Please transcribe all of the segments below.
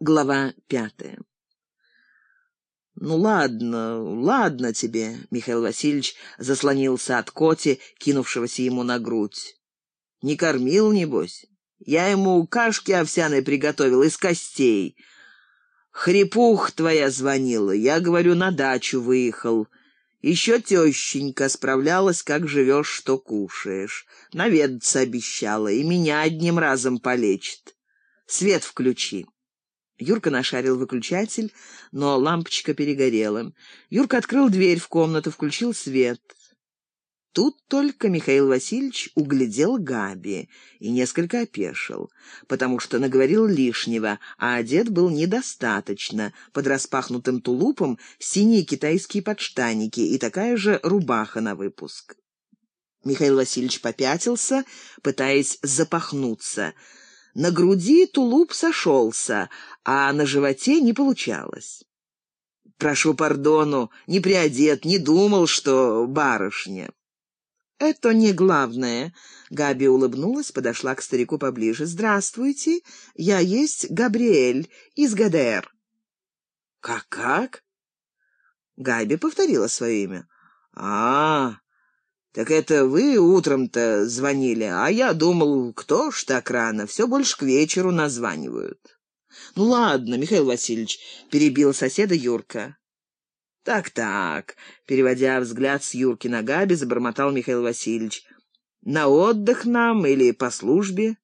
Глава пятая. «Ну ладно, ладно тебе», — Михаил Васильевич заслонился от коти, кинувшегося ему на грудь. «Не кормил, небось? Я ему кашки овсяной приготовил из костей. Хрипух твоя звонила, я, говорю, на дачу выехал. Еще тещенька справлялась, как живешь, что кушаешь. Наведаться обещала, и меня одним разом полечит. Свет включи». Юрка нашарил выключатель, но лампочка перегорела. Юрка открыл дверь в комнату, включил свет. Тут только Михаил Васильевич углядел Габи и несколько опешил, потому что наговорил лишнего, а одет был недостаточно. Под распахнутым тулупом синие китайские подштаники и такая же рубаха на выпуск. Михаил Васильевич попятился, пытаясь запахнуться — на груди тулуп сошелся, а на животе не получалось. «Прошу пардону, не приодет, не думал, что барышня». «Это не главное». Габи улыбнулась, подошла к старику поближе. «Здравствуйте, я есть Габриэль из ГДР». «Как-как?» Габи повторила свое имя. «А, «Так это вы утром-то звонили, а я думал, кто ж так рано, все больше к вечеру названивают». «Ну ладно, Михаил Васильевич», — перебил соседа Юрка. «Так-так», — переводя взгляд с Юрки на Габи, забормотал Михаил Васильевич. «На отдых нам или по службе?»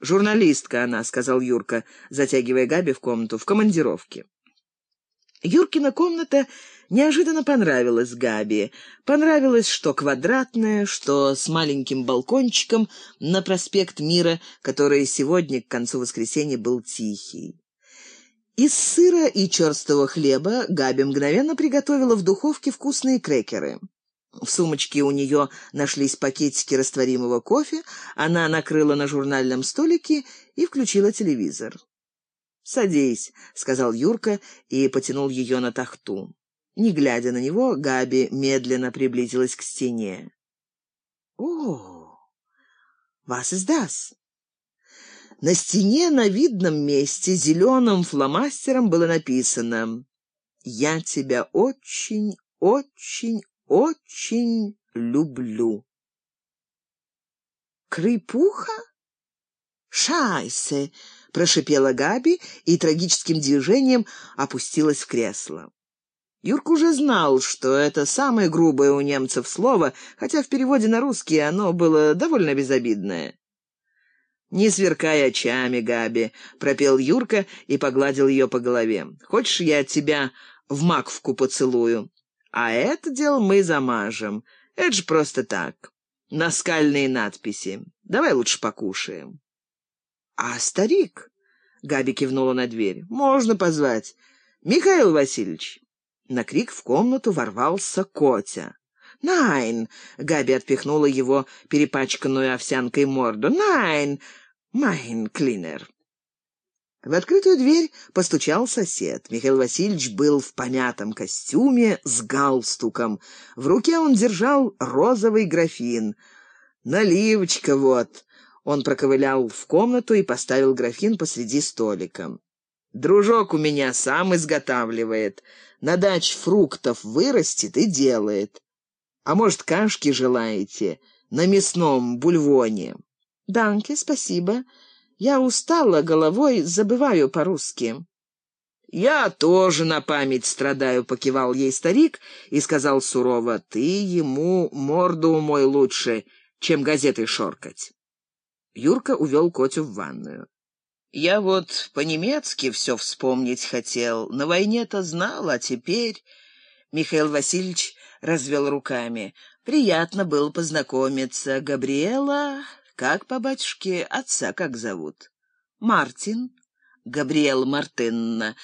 «Журналистка она», — сказал Юрка, затягивая Габи в комнату, — «в командировке». Юркина комната неожиданно понравилась Габи. Понравилось, что квадратная, что с маленьким балкончиком на проспект Мира, который сегодня, к концу воскресенья, был тихий. Из сыра и черстого хлеба Габи мгновенно приготовила в духовке вкусные крекеры. В сумочке у нее нашлись пакетики растворимого кофе, она накрыла на журнальном столике и включила телевизор. «Садись», — сказал Юрка и потянул ее на тахту. Не глядя на него, Габи медленно приблизилась к стене. «О, вас издаст!» На стене на видном месте зеленым фломастером было написано «Я тебя очень, очень, очень люблю». «Крыпуха? Шайсе!» — прошипела Габи и трагическим движением опустилась в кресло. Юрка уже знал, что это самое грубое у немцев слово, хотя в переводе на русский оно было довольно безобидное. «Не сверкай очами, Габи», — пропел Юрка и погладил ее по голове. «Хочешь, я тебя в маковку поцелую? А это дело мы замажем. Это же просто так. Наскальные надписи. Давай лучше покушаем». «А старик?» — Габи кивнула на дверь. «Можно позвать. Михаил Васильевич». На крик в комнату ворвался Котя. «Nein!» — Габи отпихнула его перепачканную овсянкой морду. «Nein! Mein Kleiner!» В открытую дверь постучал сосед. Михаил Васильевич был в помятом костюме с галстуком. В руке он держал розовый графин. «Наливочка вот!» Он проковылял в комнату и поставил графин посреди столика. «Дружок у меня сам изготавливает. На дач фруктов вырастет и делает. А может, кашки желаете? На мясном бульвоне?» «Данке, спасибо. Я устала головой, забываю по-русски». «Я тоже на память страдаю», — покивал ей старик и сказал сурово, «ты ему морду мой лучше, чем газетой шоркать». Юрка увел Котю в ванную. «Я вот по-немецки все вспомнить хотел. На войне-то знал, а теперь...» Михаил Васильевич развел руками. «Приятно было познакомиться. Габриэла... Как по батюшке? Отца как зовут?» «Мартин. Габриэл Мартынна.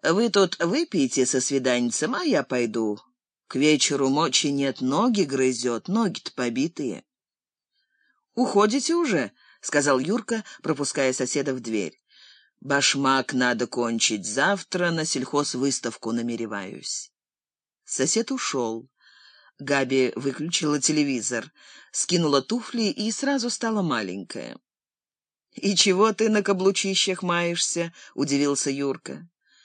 Вы тут выпьете со свиданницем, а я пойду. К вечеру мочи нет, ноги грызет, ноги-то побитые». «Уходите уже?» Сказал Юрка, пропуская соседа в дверь. «Башмак надо кончить. Завтра на сельхозвыставку намереваюсь». Сосед ушел. Габи выключила телевизор, скинула туфли и сразу стала маленькая. И чего ты на каблучищах маешься? удивился Юрка.